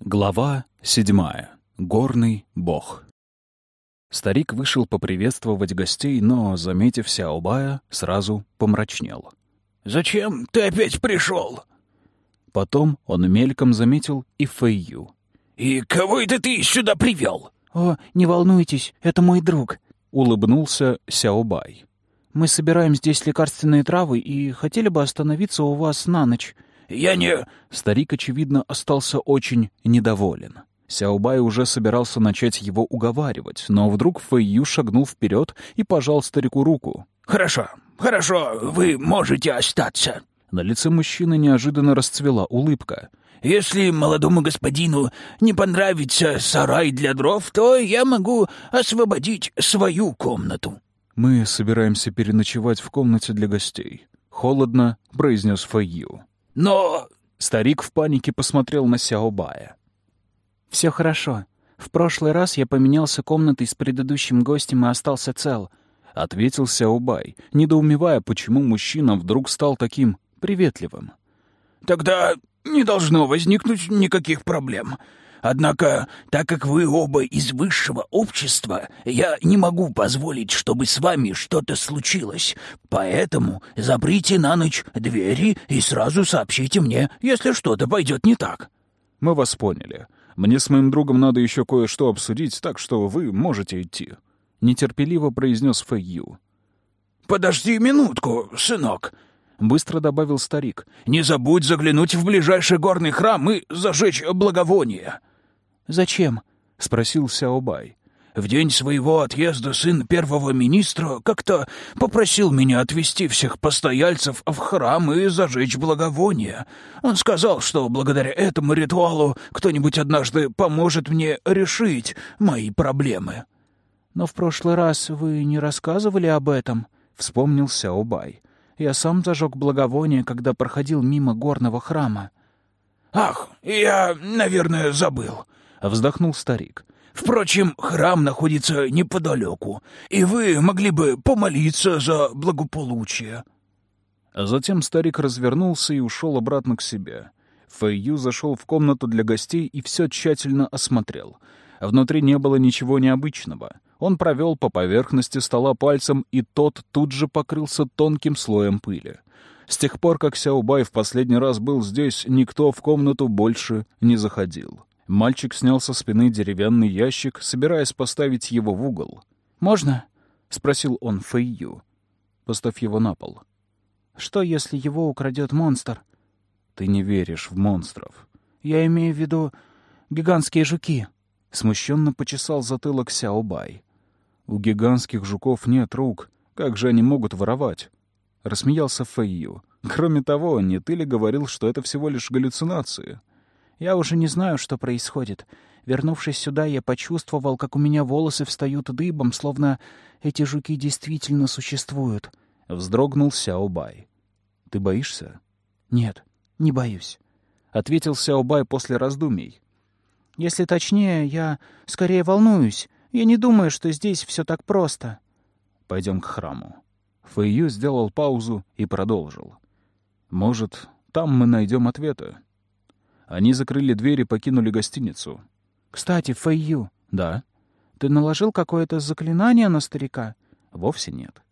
Глава седьмая. Горный бог. Старик вышел поприветствовать гостей, но, заметив Сяобая, сразу помрачнел. «Зачем ты опять пришел?» Потом он мельком заметил и Фэйю. «И кого это ты сюда привел?» «О, не волнуйтесь, это мой друг», — улыбнулся Сяобай. «Мы собираем здесь лекарственные травы и хотели бы остановиться у вас на ночь». «Я не...» Старик, очевидно, остался очень недоволен. Сяобай уже собирался начать его уговаривать, но вдруг Фэйю шагнул вперед и пожал старику руку. «Хорошо, хорошо, вы можете остаться». На лице мужчины неожиданно расцвела улыбка. «Если молодому господину не понравится сарай для дров, то я могу освободить свою комнату». «Мы собираемся переночевать в комнате для гостей», — холодно произнес Фэйю. «Но...» — старик в панике посмотрел на Сяобая. «Все хорошо. В прошлый раз я поменялся комнатой с предыдущим гостем и остался цел», — ответил Сяобай, недоумевая, почему мужчина вдруг стал таким приветливым. «Тогда не должно возникнуть никаких проблем. Однако, так как вы оба из высшего общества, я не могу позволить, чтобы с вами что-то случилось. Поэтому заприте на ночь двери и сразу сообщите мне, если что-то пойдет не так». «Мы вас поняли. Мне с моим другом надо еще кое-что обсудить, так что вы можете идти», — нетерпеливо произнес Фэйю. «Подожди минутку, сынок», — быстро добавил старик. «Не забудь заглянуть в ближайший горный храм и зажечь благовоние». «Зачем?» — спросил Сяобай. «В день своего отъезда сын первого министра как-то попросил меня отвезти всех постояльцев в храм и зажечь благовоние. Он сказал, что благодаря этому ритуалу кто-нибудь однажды поможет мне решить мои проблемы». «Но в прошлый раз вы не рассказывали об этом?» — вспомнил Сяобай. «Я сам зажег благовоние, когда проходил мимо горного храма». «Ах, я, наверное, забыл», — вздохнул старик. «Впрочем, храм находится неподалеку, и вы могли бы помолиться за благополучие». Затем старик развернулся и ушел обратно к себе. Фэйю зашел в комнату для гостей и все тщательно осмотрел. Внутри не было ничего необычного. Он провел по поверхности стола пальцем, и тот тут же покрылся тонким слоем пыли. С тех пор, как Сяобай в последний раз был здесь, никто в комнату больше не заходил. Мальчик снял со спины деревянный ящик, собираясь поставить его в угол. «Можно?» — спросил он Фэйю. «Поставь его на пол». «Что, если его украдет монстр?» «Ты не веришь в монстров». «Я имею в виду гигантские жуки». Смущенно почесал затылок Сяобай. «У гигантских жуков нет рук. Как же они могут воровать?» Рассмеялся Фэйю. «Кроме того, не ты ли говорил, что это всего лишь галлюцинации?» Я уже не знаю, что происходит. Вернувшись сюда, я почувствовал, как у меня волосы встают дыбом, словно эти жуки действительно существуют. Вздрогнул Сяобай. «Ты боишься?» «Нет, не боюсь», — ответил Сяобай после раздумий. «Если точнее, я скорее волнуюсь. Я не думаю, что здесь все так просто». «Пойдем к храму». Фэйю сделал паузу и продолжил. «Может, там мы найдем ответы?» Они закрыли дверь и покинули гостиницу. «Кстати, Фэйю». «Да». «Ты наложил какое-то заклинание на старика?» «Вовсе нет».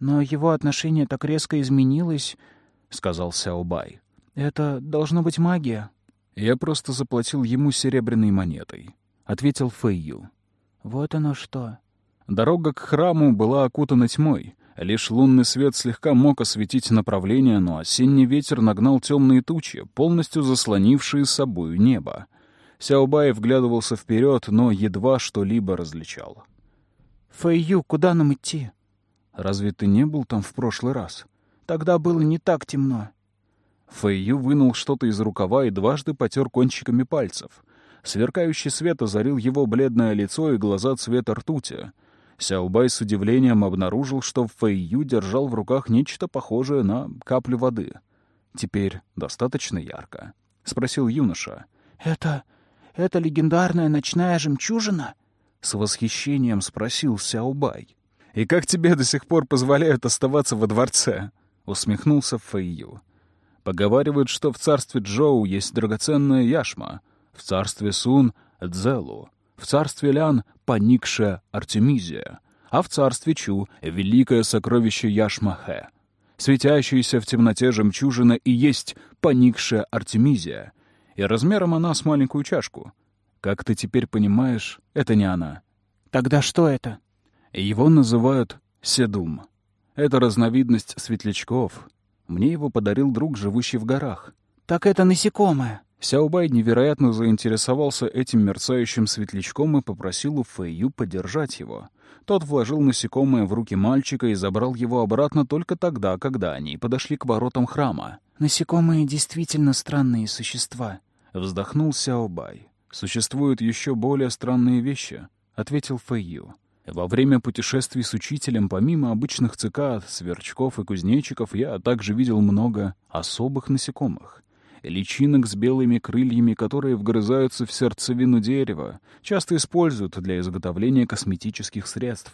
«Но его отношение так резко изменилось», — сказал Сяобай. «Это должно быть магия». «Я просто заплатил ему серебряной монетой», — ответил Фэйю. «Вот оно что». Дорога к храму была окутана тьмой. Лишь лунный свет слегка мог осветить направление, но осенний ветер нагнал темные тучи, полностью заслонившие собою небо. Сяобай вглядывался вперед, но едва что-либо различал. «Фэйю, куда нам идти?» «Разве ты не был там в прошлый раз?» «Тогда было не так темно». Фэйю вынул что-то из рукава и дважды потер кончиками пальцев. Сверкающий свет озарил его бледное лицо и глаза цвета ртути — Сяобай с удивлением обнаружил, что Фэйю держал в руках нечто похожее на каплю воды. «Теперь достаточно ярко?» — спросил юноша. «Это... это легендарная ночная жемчужина?» — с восхищением спросил Сяобай. «И как тебе до сих пор позволяют оставаться во дворце?» — усмехнулся Фэйю. «Поговаривают, что в царстве Джоу есть драгоценная яшма. в царстве Сун — Дзелу, в царстве Лян — поникшая Артемизия, а в царстве Чу — великое сокровище Яшмахе. Светящаяся в темноте жемчужина и есть поникшая Артемизия, и размером она с маленькую чашку. Как ты теперь понимаешь, это не она. Тогда что это? Его называют Седум. Это разновидность светлячков. Мне его подарил друг, живущий в горах. Так это насекомое. Сяобай невероятно заинтересовался этим мерцающим светлячком и попросил у Фэйю подержать его. Тот вложил насекомое в руки мальчика и забрал его обратно только тогда, когда они подошли к воротам храма. «Насекомые действительно странные существа», — вздохнул Сяобай. «Существуют еще более странные вещи», — ответил Фэйю. Во время путешествий с учителем, помимо обычных цикад, сверчков и кузнечиков, я также видел много особых насекомых. Личинок с белыми крыльями, которые вгрызаются в сердцевину дерева, часто используют для изготовления косметических средств.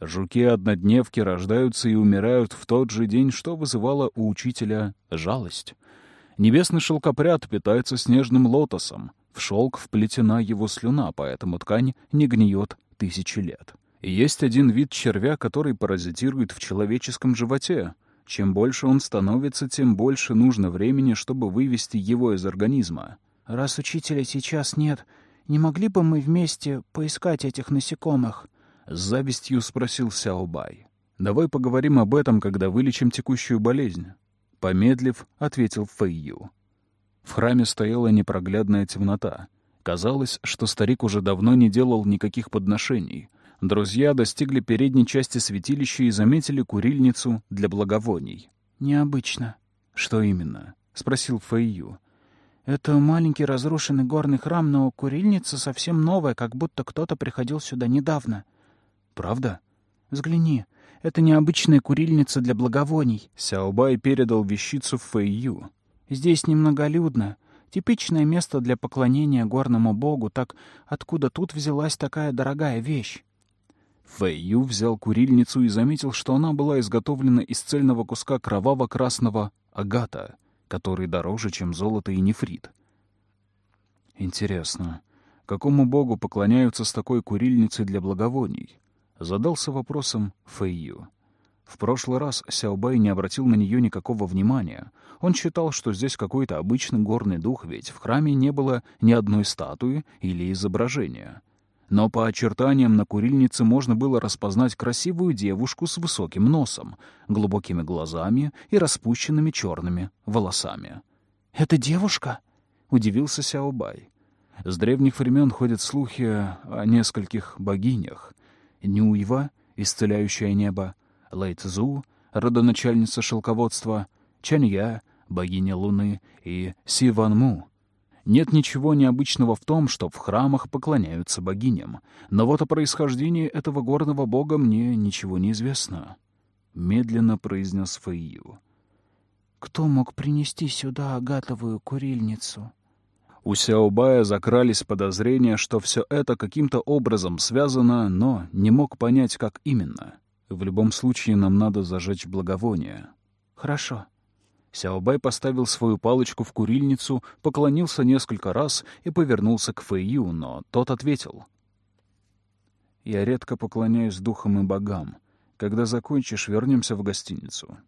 Жуки-однодневки рождаются и умирают в тот же день, что вызывало у учителя жалость. Небесный шелкопряд питается снежным лотосом. В шелк вплетена его слюна, поэтому ткань не гниет тысячи лет. Есть один вид червя, который паразитирует в человеческом животе. Чем больше он становится, тем больше нужно времени, чтобы вывести его из организма. «Раз учителя сейчас нет, не могли бы мы вместе поискать этих насекомых?» — с завистью спросил Сяобай. «Давай поговорим об этом, когда вылечим текущую болезнь». Помедлив, ответил Фэйю. В храме стояла непроглядная темнота. Казалось, что старик уже давно не делал никаких подношений. Друзья достигли передней части святилища и заметили курильницу для благовоний. «Необычно». «Что именно?» — спросил Фэйю. «Это маленький разрушенный горный храм, но курильница совсем новая, как будто кто-то приходил сюда недавно». «Правда?» «Взгляни. Это необычная курильница для благовоний». Сяобай передал вещицу Фэйю. «Здесь немноголюдно. Типичное место для поклонения горному богу, так откуда тут взялась такая дорогая вещь? Фэй взял курильницу и заметил, что она была изготовлена из цельного куска кроваво-красного агата, который дороже, чем золото и нефрит. Интересно, какому богу поклоняются с такой курильницей для благовоний? Задался вопросом Фэйю. В прошлый раз Сяобай не обратил на нее никакого внимания. Он считал, что здесь какой-то обычный горный дух, ведь в храме не было ни одной статуи или изображения. Но по очертаниям на курильнице можно было распознать красивую девушку с высоким носом, глубокими глазами и распущенными черными волосами. «Это девушка?» — удивился Сяобай. С древних времен ходят слухи о нескольких богинях. Нюйва, исцеляющая небо, Лэйцзу, родоначальница шелководства, Чанья, богиня Луны, и Сиванму. Нет ничего необычного в том, что в храмах поклоняются богиням, но вот о происхождении этого горного бога мне ничего не известно. Медленно произнес Фэйю. «Кто мог принести сюда агатовую курильницу?» У Сяобая закрались подозрения, что все это каким-то образом связано, но не мог понять, как именно. В любом случае нам надо зажечь благовоние. Хорошо. Сяобай поставил свою палочку в курильницу, поклонился несколько раз и повернулся к Фэйю, но тот ответил. «Я редко поклоняюсь духам и богам. Когда закончишь, вернемся в гостиницу».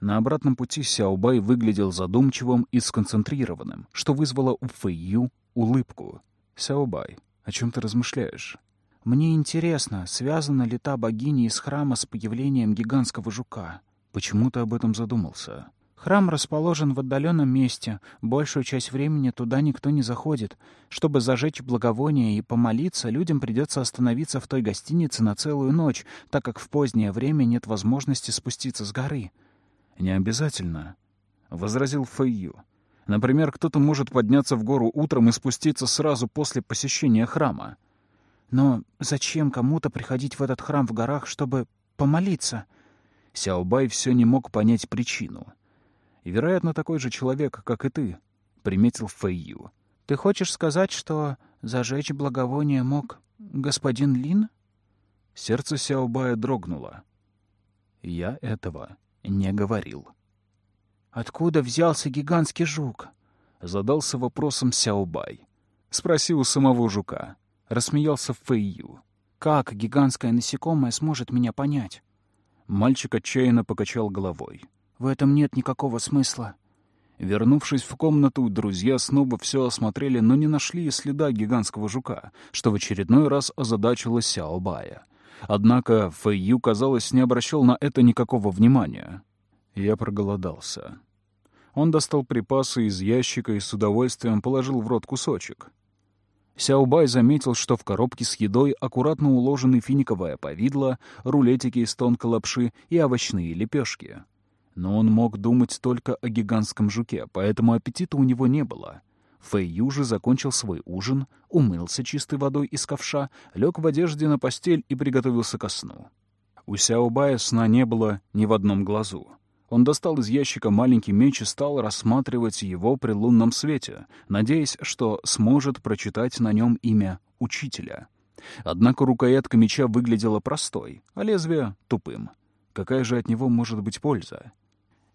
На обратном пути Сяобай выглядел задумчивым и сконцентрированным, что вызвало у Фэйю улыбку. «Сяобай, о чем ты размышляешь?» Мне интересно, связана ли та богиня из храма с появлением гигантского жука. Почему ты об этом задумался? Храм расположен в отдаленном месте. Большую часть времени туда никто не заходит. Чтобы зажечь благовоние и помолиться, людям придется остановиться в той гостинице на целую ночь, так как в позднее время нет возможности спуститься с горы. «Не обязательно», — возразил Фэйю. «Например, кто-то может подняться в гору утром и спуститься сразу после посещения храма». Но зачем кому-то приходить в этот храм в горах, чтобы помолиться? Сяобай все не мог понять причину. И, вероятно, такой же человек, как и ты, — приметил Фэйю. Ты хочешь сказать, что зажечь благовоние мог господин Лин? Сердце Сяобая дрогнуло. Я этого не говорил. Откуда взялся гигантский жук? Задался вопросом Сяобай. Спросил у самого жука. Рассмеялся Фэйю. «Как гигантское насекомое сможет меня понять?» Мальчик отчаянно покачал головой. «В этом нет никакого смысла». Вернувшись в комнату, друзья снова все осмотрели, но не нашли и следа гигантского жука, что в очередной раз озадачило Сяобая. Однако Фэйю, казалось, не обращал на это никакого внимания. Я проголодался. Он достал припасы из ящика и с удовольствием положил в рот кусочек. Сяобай заметил, что в коробке с едой аккуратно уложены финиковое повидло, рулетики из тонкой лапши и овощные лепешки. Но он мог думать только о гигантском жуке, поэтому аппетита у него не было. Фэй Ю же закончил свой ужин, умылся чистой водой из ковша, лег в одежде на постель и приготовился ко сну. У Сяобая сна не было ни в одном глазу. Он достал из ящика маленький меч и стал рассматривать его при лунном свете, надеясь, что сможет прочитать на нем имя учителя. Однако рукоятка меча выглядела простой, а лезвие — тупым. Какая же от него может быть польза?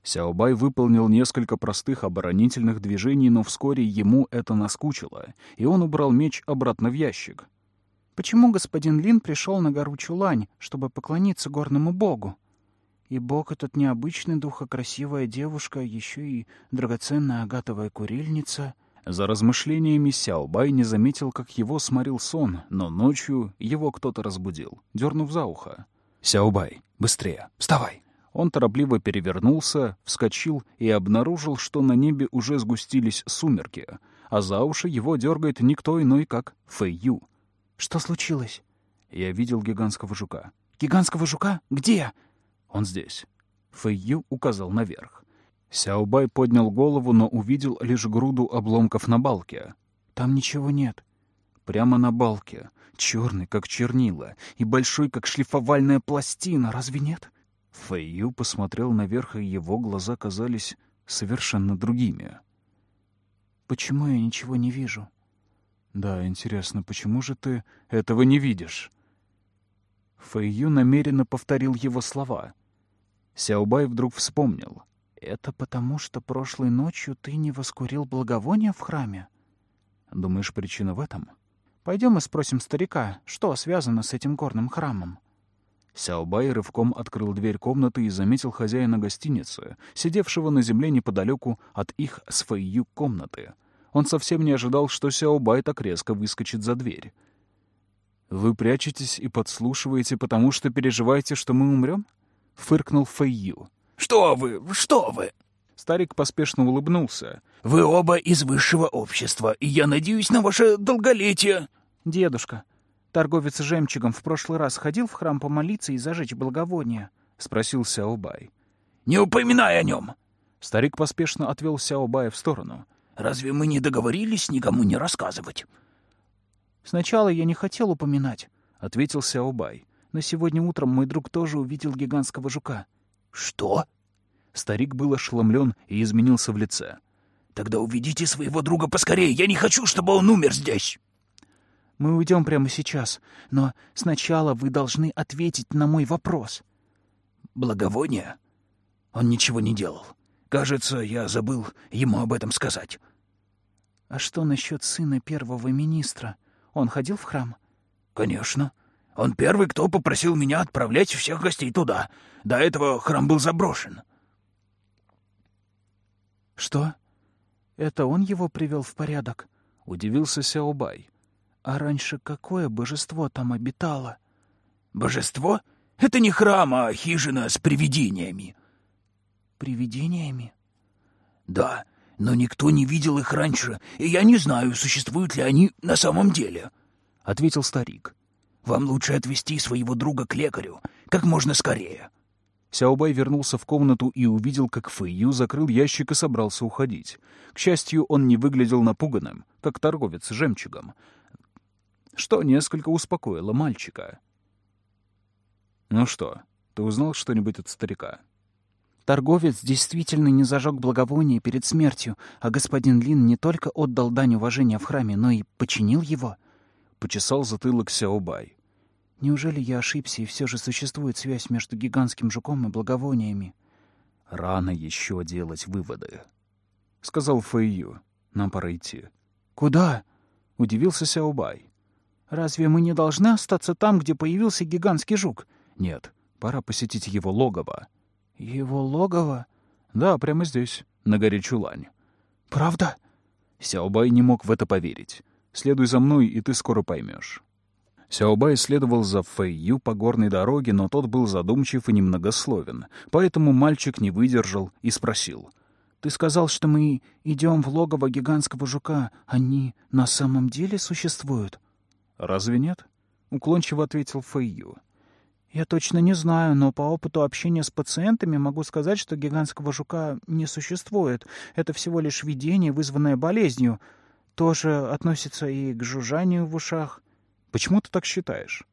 Сяобай выполнил несколько простых оборонительных движений, но вскоре ему это наскучило, и он убрал меч обратно в ящик. «Почему господин Лин пришел на гору Чулань, чтобы поклониться горному богу?» И бог этот необычный дух, а красивая девушка, еще и драгоценная агатовая курильница. За размышлениями Сяобай не заметил, как его сморил сон, но ночью его кто-то разбудил, дернув за ухо. «Сяобай, быстрее, вставай!» Он торопливо перевернулся, вскочил и обнаружил, что на небе уже сгустились сумерки, а за уши его дергает никто иной, как Фэй Ю. «Что случилось?» Я видел гигантского жука. «Гигантского жука? Где?» Он здесь. Фэйю указал наверх. Сяобай поднял голову, но увидел лишь груду обломков на балке. «Там ничего нет». Прямо на балке. Черный, как чернила, и большой, как шлифовальная пластина. Разве нет? Фэйю посмотрел наверх, и его глаза казались совершенно другими. «Почему я ничего не вижу?» «Да, интересно, почему же ты этого не видишь?» Фэйю намеренно повторил его слова — Сяобай вдруг вспомнил. «Это потому, что прошлой ночью ты не воскурил благовония в храме?» «Думаешь, причина в этом?» «Пойдем и спросим старика, что связано с этим горным храмом». Сяобай рывком открыл дверь комнаты и заметил хозяина гостиницы, сидевшего на земле неподалеку от их с Фэйю комнаты. Он совсем не ожидал, что Сяобай так резко выскочит за дверь. «Вы прячетесь и подслушиваете, потому что переживаете, что мы умрем?» — фыркнул Фэйю. «Что вы, что вы!» Старик поспешно улыбнулся. «Вы оба из высшего общества, и я надеюсь на ваше долголетие!» «Дедушка, торговец жемчугом в прошлый раз ходил в храм помолиться и зажечь благовония?» — спросил Сяобай. «Не упоминай о нем!» Старик поспешно отвел Сяобая в сторону. «Разве мы не договорились никому не рассказывать?» «Сначала я не хотел упоминать», — ответил Сяобай. Но сегодня утром мой друг тоже увидел гигантского жука. «Что?» Старик был ошеломлен и изменился в лице. «Тогда уведите своего друга поскорее. Я не хочу, чтобы он умер здесь!» «Мы уйдем прямо сейчас, но сначала вы должны ответить на мой вопрос». «Благовоние? Он ничего не делал. Кажется, я забыл ему об этом сказать». «А что насчет сына первого министра? Он ходил в храм?» «Конечно. Он первый, кто попросил меня отправлять всех гостей туда. До этого храм был заброшен. «Что? Это он его привел в порядок?» — удивился Сяобай. «А раньше какое божество там обитало?» «Божество? Это не храм, а хижина с привидениями». «Привидениями?» «Да, но никто не видел их раньше, и я не знаю, существуют ли они на самом деле», — ответил старик. Вам лучше отвезти своего друга к лекарю как можно скорее». Сяобай вернулся в комнату и увидел, как Фэйю закрыл ящик и собрался уходить. К счастью, он не выглядел напуганным, как торговец жемчугом, что несколько успокоило мальчика. «Ну что, ты узнал что-нибудь от старика?» Торговец действительно не зажег благовоние перед смертью, а господин Лин не только отдал дань уважения в храме, но и починил его. Почесал затылок Сяобай. Неужели я ошибся, и все же существует связь между гигантским жуком и благовониями? Рано еще делать выводы, — сказал Фэйю. нам пора идти». «Куда?» — удивился Сяобай. «Разве мы не должны остаться там, где появился гигантский жук?» «Нет, пора посетить его логово». «Его логово?» «Да, прямо здесь, на горе Чулань». «Правда?» Сяобай не мог в это поверить. «Следуй за мной, и ты скоро поймешь». Сяобай следовал за Фэйю по горной дороге, но тот был задумчив и немногословен, поэтому мальчик не выдержал и спросил. «Ты сказал, что мы идем в логово гигантского жука. Они на самом деле существуют?» «Разве нет?» — уклончиво ответил Фэйю. «Я точно не знаю, но по опыту общения с пациентами могу сказать, что гигантского жука не существует. Это всего лишь видение, вызванное болезнью. Тоже относится и к жужжанию в ушах». Почему ты так считаешь?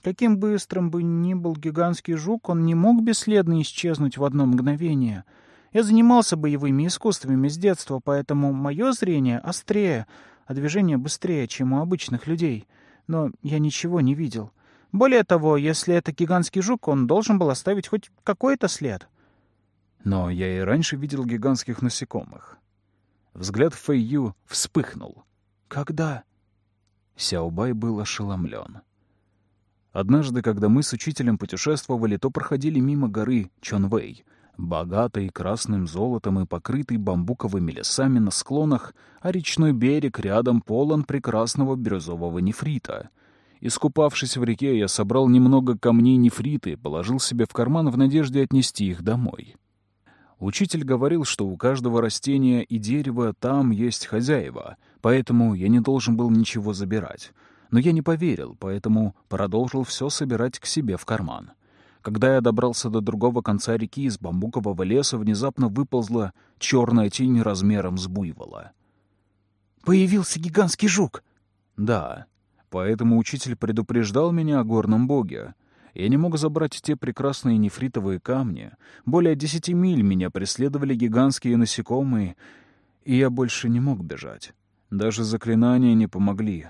Каким быстрым бы ни был гигантский жук, он не мог бесследно исчезнуть в одно мгновение. Я занимался боевыми искусствами с детства, поэтому мое зрение острее, а движение быстрее, чем у обычных людей. Но я ничего не видел. Более того, если это гигантский жук, он должен был оставить хоть какой-то след. Но я и раньше видел гигантских насекомых. Взгляд Фэйю вспыхнул. «Когда?» Сяобай был ошеломлен. Однажды, когда мы с учителем путешествовали, то проходили мимо горы Чонвэй, богатой красным золотом и покрытой бамбуковыми лесами на склонах, а речной берег рядом полон прекрасного бирюзового нефрита. Искупавшись в реке, я собрал немного камней нефрита и положил себе в карман в надежде отнести их домой. Учитель говорил, что у каждого растения и дерева там есть хозяева, поэтому я не должен был ничего забирать. Но я не поверил, поэтому продолжил все собирать к себе в карман. Когда я добрался до другого конца реки, из бамбукового леса внезапно выползла черная тень размером с буйвола. «Появился гигантский жук!» «Да, поэтому учитель предупреждал меня о горном боге». Я не мог забрать те прекрасные нефритовые камни. Более десяти миль меня преследовали гигантские насекомые, и я больше не мог бежать. Даже заклинания не помогли.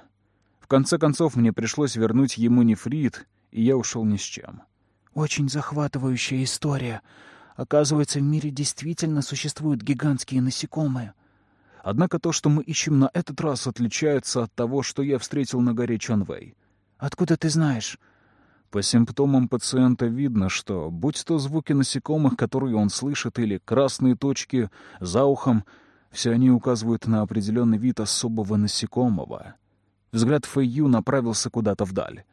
В конце концов, мне пришлось вернуть ему нефрит, и я ушел ни с чем. «Очень захватывающая история. Оказывается, в мире действительно существуют гигантские насекомые». Однако то, что мы ищем на этот раз, отличается от того, что я встретил на горе Чанвэй. «Откуда ты знаешь?» По симптомам пациента видно, что, будь то звуки насекомых, которые он слышит, или красные точки за ухом, все они указывают на определенный вид особого насекомого. Взгляд Фэйю направился куда-то вдаль.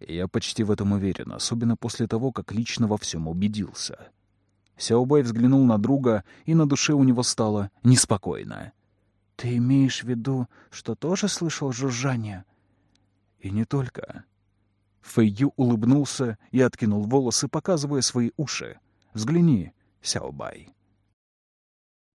Я почти в этом уверен, особенно после того, как лично во всем убедился. Сяобай взглянул на друга, и на душе у него стало неспокойно. «Ты имеешь в виду, что тоже слышал жужжание?» «И не только». Фэйю улыбнулся и откинул волосы, показывая свои уши. «Взгляни, Сяобай».